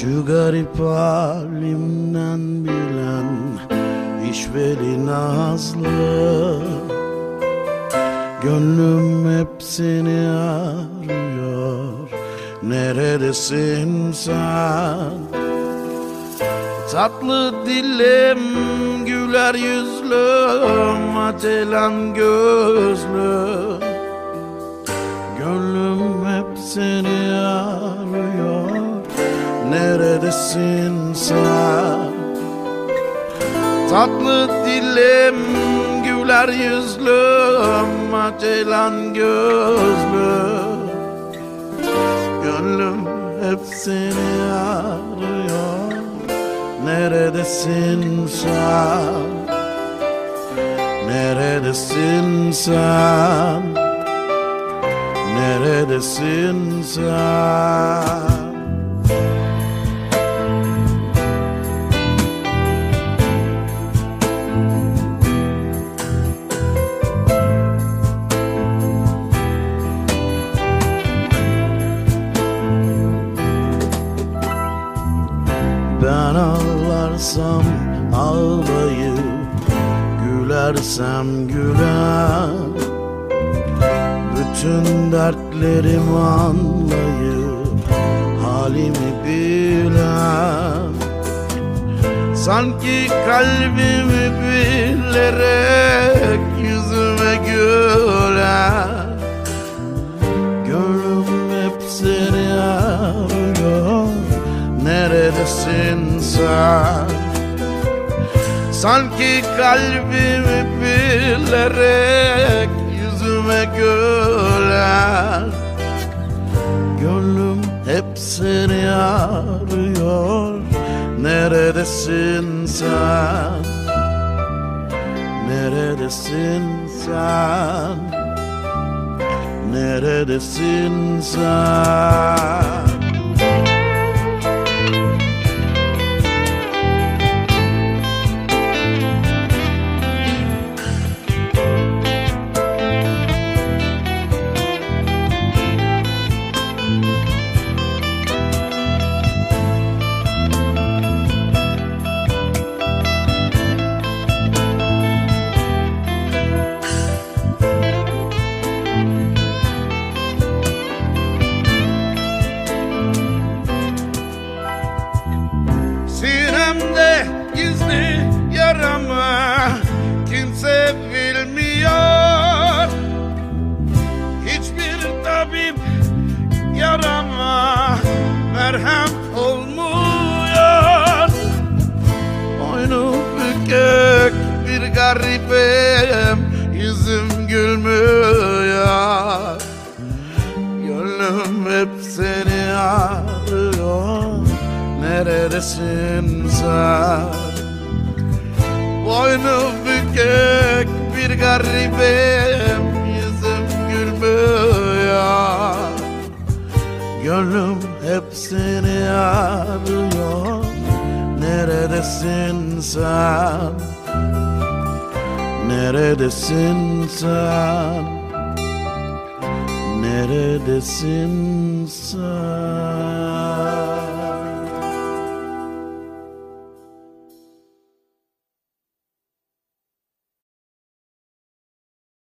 Şu garip halimden bilen işveli nazlı. Gönlüm hep seni arıyor. Neredesin sen? Tatlı dilim, güler yüzlüm, acelen gözlüm Gönlüm hep seni arıyor Neredesin sen? Tatlı dilim, güler yüzlüm, acelen gözlüm Gönlüm hep seni arıyor Neredesin sen? Neredesin sen? Neredesin sen? Ben ağlarsam ağlayıp Gülersem gülen Bütün dertlerimi anlayıp Halimi bilen. Sanki kalbimi bilerek Yüzüme gülen Sen? Sanki kalbimi bilerek Yüzüme gülen Gönlüm hep seni arıyor Neredesin sen? Neredesin sen? Neredesin sen? Neredesin sen? Boynu bükük bir garibim Yüzüm gülmüyor Gönlüm hep seni arıyor Neredesin sen? Neredesin sen? Neredesin sen?